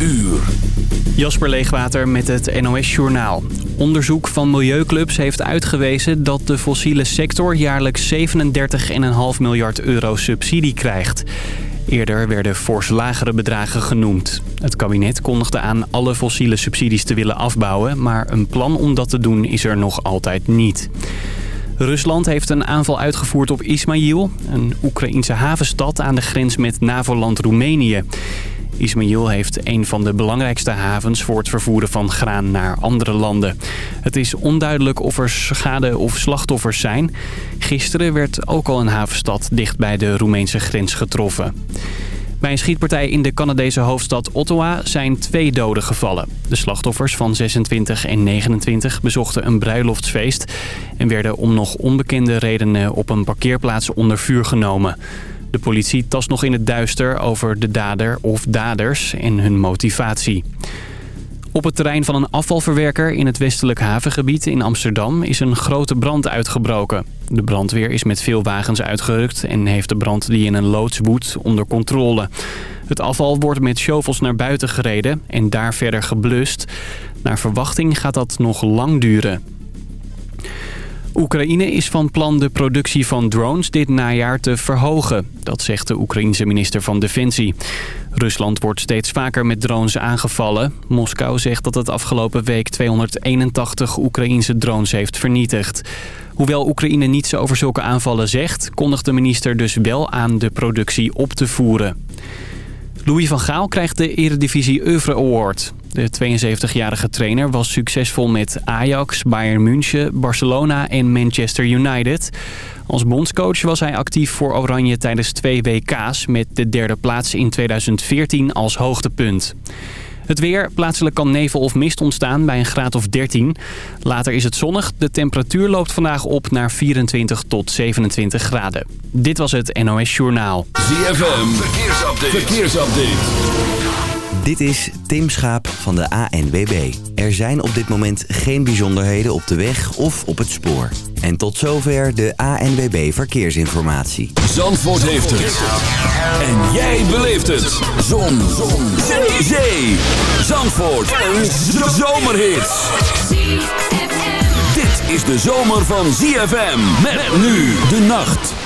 uur. Jasper Leegwater met het NOS Journaal. Onderzoek van milieuclubs heeft uitgewezen dat de fossiele sector jaarlijks 37,5 miljard euro subsidie krijgt. Eerder werden fors lagere bedragen genoemd. Het kabinet kondigde aan alle fossiele subsidies te willen afbouwen... maar een plan om dat te doen is er nog altijd niet. Rusland heeft een aanval uitgevoerd op Ismail, een Oekraïense havenstad aan de grens met NAVO-land Roemenië. Ismail heeft een van de belangrijkste havens voor het vervoeren van graan naar andere landen. Het is onduidelijk of er schade of slachtoffers zijn. Gisteren werd ook al een havenstad dicht bij de Roemeense grens getroffen. Bij een schietpartij in de Canadese hoofdstad Ottawa zijn twee doden gevallen. De slachtoffers van 26 en 29 bezochten een bruiloftsfeest... en werden om nog onbekende redenen op een parkeerplaats onder vuur genomen. De politie tast nog in het duister over de dader of daders en hun motivatie. Op het terrein van een afvalverwerker in het westelijk havengebied in Amsterdam is een grote brand uitgebroken. De brandweer is met veel wagens uitgerukt en heeft de brand die in een loods woedt onder controle. Het afval wordt met shovels naar buiten gereden en daar verder geblust. Naar verwachting gaat dat nog lang duren. Oekraïne is van plan de productie van drones dit najaar te verhogen. Dat zegt de Oekraïense minister van Defensie. Rusland wordt steeds vaker met drones aangevallen. Moskou zegt dat het afgelopen week 281 Oekraïense drones heeft vernietigd. Hoewel Oekraïne niets over zulke aanvallen zegt... kondigt de minister dus wel aan de productie op te voeren. Louis van Gaal krijgt de Eredivisie Oeuvre Award. De 72-jarige trainer was succesvol met Ajax, Bayern München, Barcelona en Manchester United. Als bondscoach was hij actief voor Oranje tijdens twee WK's... met de derde plaats in 2014 als hoogtepunt. Het weer. Plaatselijk kan nevel of mist ontstaan bij een graad of 13. Later is het zonnig. De temperatuur loopt vandaag op naar 24 tot 27 graden. Dit was het NOS Journaal. ZFM. Verkeersupdate. Verkeersupdate. Dit is Tim Schaap van de ANWB. Er zijn op dit moment geen bijzonderheden op de weg of op het spoor. En tot zover de ANWB Verkeersinformatie. Zandvoort heeft het. En jij beleeft het. Zon. Zon. Zee. Zee. Zandvoort. Een zomerhit. Dit is de zomer van ZFM. Met nu de nacht.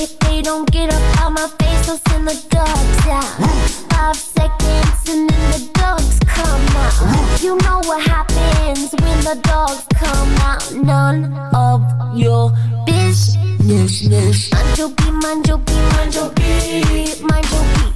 If they don't get up out my face, I'll send the dogs out. Five seconds and then the dogs come out. You know what happens when the dogs come out. None of your business. Manjo B, manjo B, manjo B, manjo B. Manjo B, manjo B,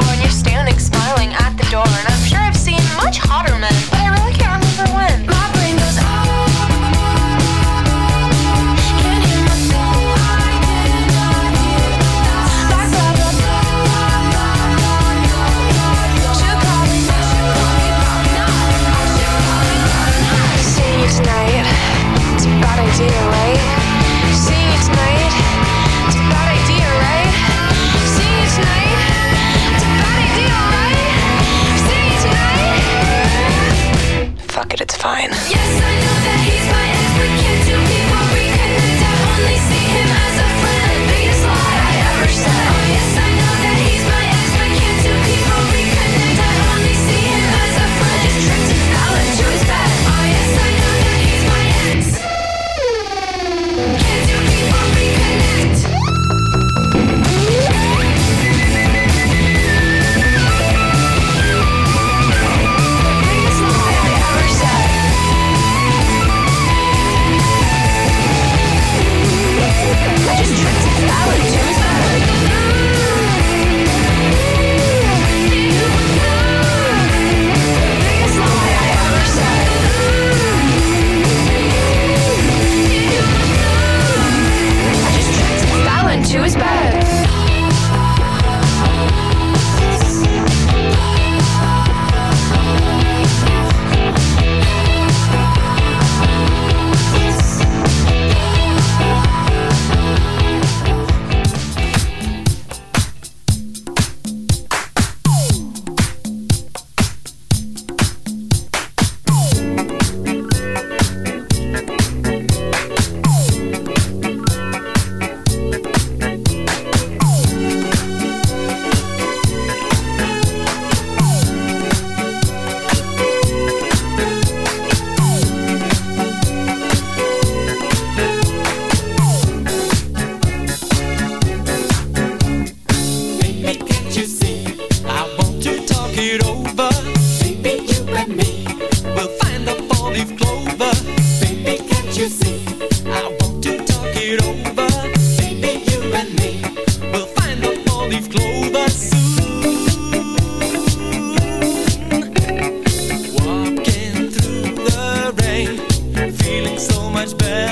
ничего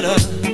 matter.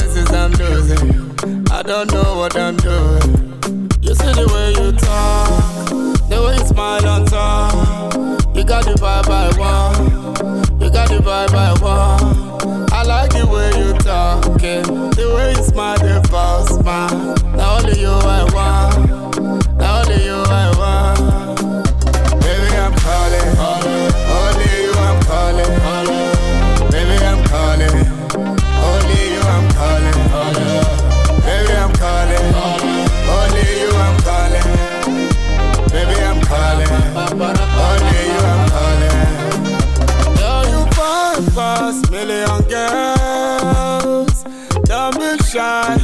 Since I'm losing. I don't know what I'm doing. You see the way you talk, the way you smile on top. You got the vibe I want. You got the vibe I want. I like the way you talk, yeah. the way you smile, the false smile. Now only you I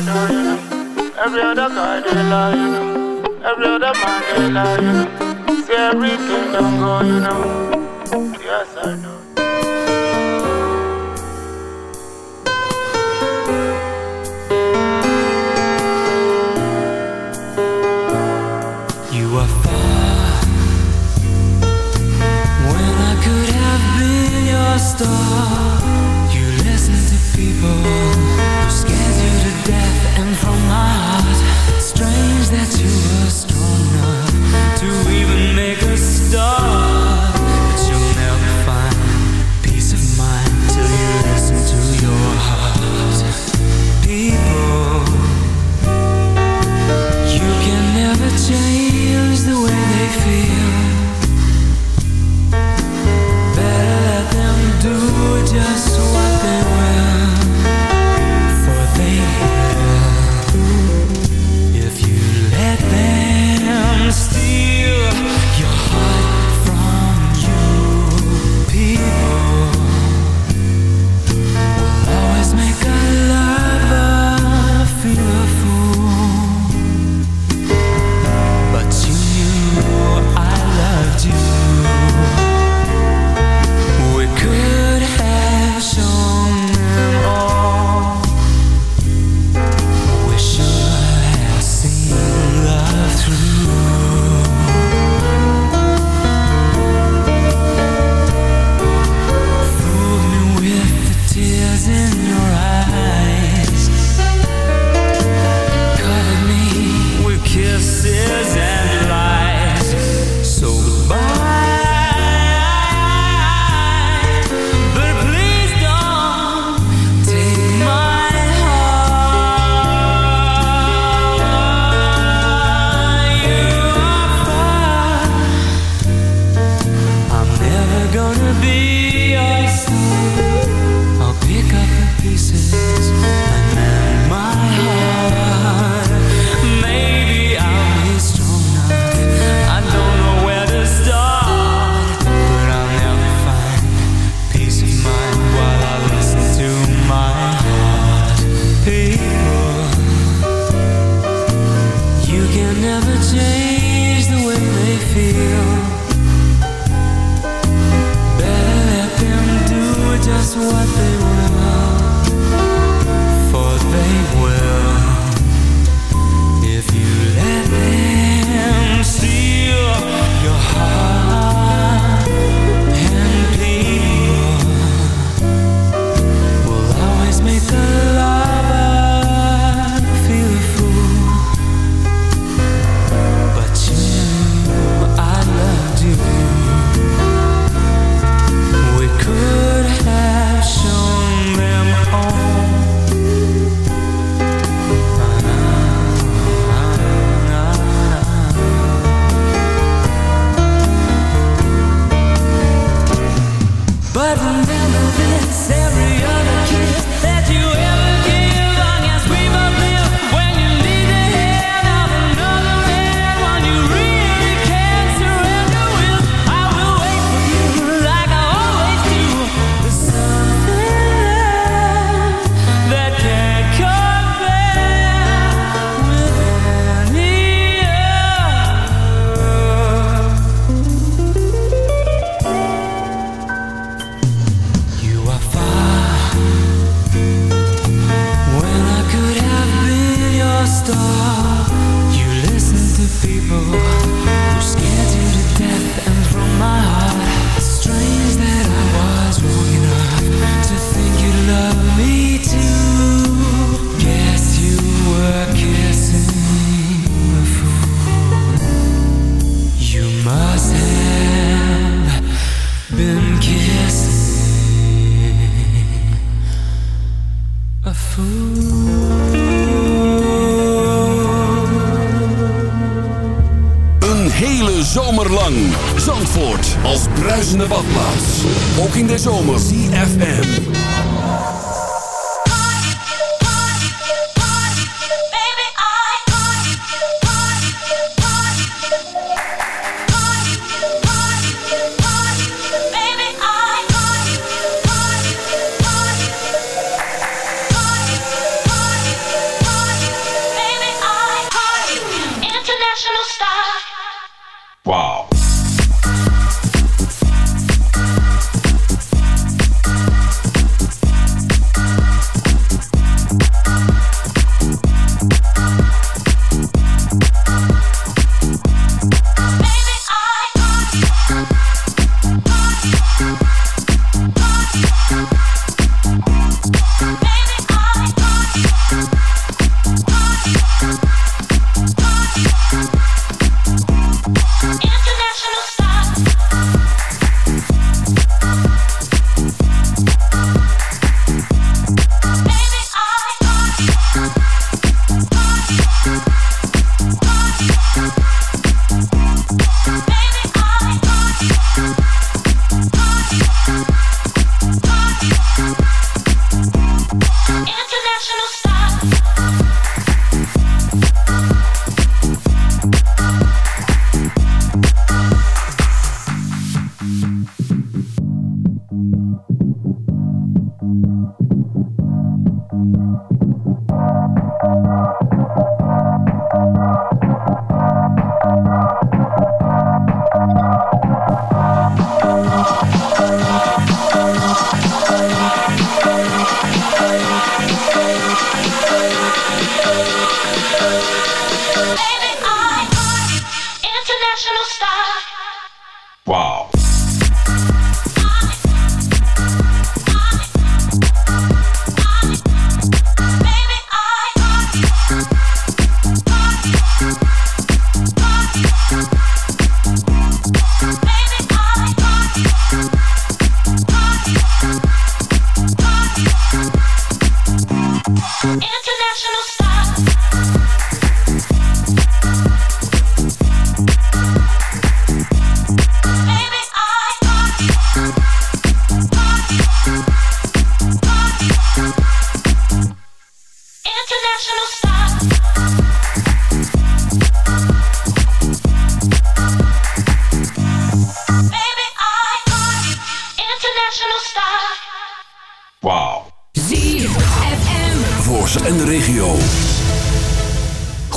You know. Every other guy they lie, you know. Every other man they lie, you know. See everything don't go, you know. Yes, I know. star. You listen to people death and from my heart. Strange that you were strong enough To even make a start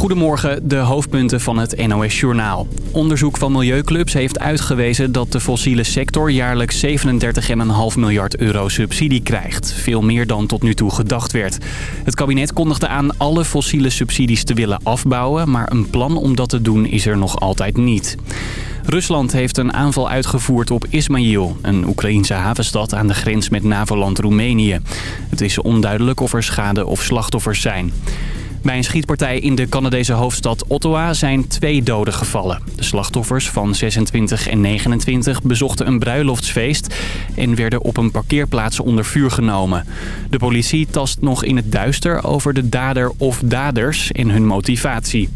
Goedemorgen, de hoofdpunten van het NOS-journaal. Onderzoek van milieuclubs heeft uitgewezen dat de fossiele sector jaarlijks 37,5 miljard euro subsidie krijgt. Veel meer dan tot nu toe gedacht werd. Het kabinet kondigde aan alle fossiele subsidies te willen afbouwen, maar een plan om dat te doen is er nog altijd niet. Rusland heeft een aanval uitgevoerd op Ismail, een Oekraïense havenstad aan de grens met NAVO-land Roemenië. Het is onduidelijk of er schade of slachtoffers zijn. Bij een schietpartij in de Canadese hoofdstad Ottawa zijn twee doden gevallen. De slachtoffers van 26 en 29 bezochten een bruiloftsfeest en werden op een parkeerplaats onder vuur genomen. De politie tast nog in het duister over de dader of daders en hun motivatie.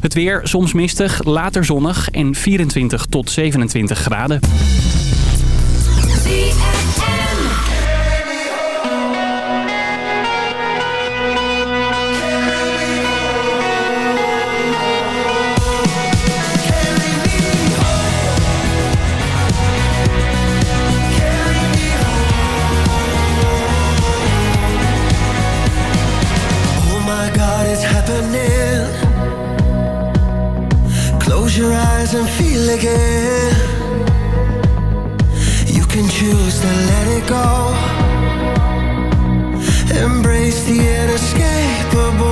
Het weer soms mistig, later zonnig en 24 tot 27 graden. You can choose to let it go. Embrace the inescapable.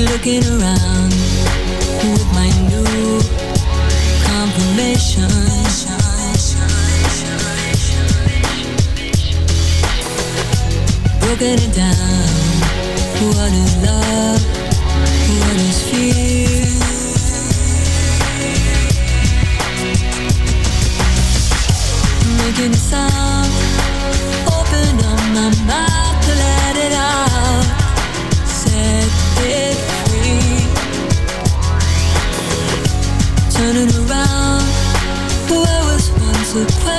Looking around with my new confirmation. Broken it down. What is love? What is fear? Making a sound. Open up my mouth to let it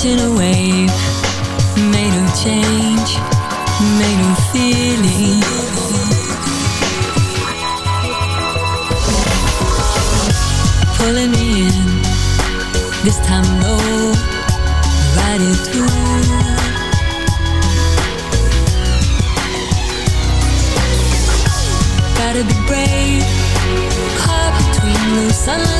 Catching a wave, made of change, made of feeling. Pulling me in, this time low, ride it through. Gotta be brave, caught between the sunlight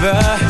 river.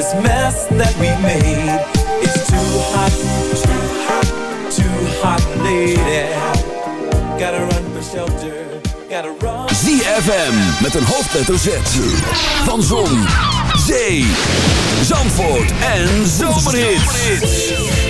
this mess that we made. It's too hot, too hot, too hot, lady. Gotta run for shelter, gotta run. ZFM met een hoofdletter Z. Van Zon, Zee, Zandvoort en Zomerhits.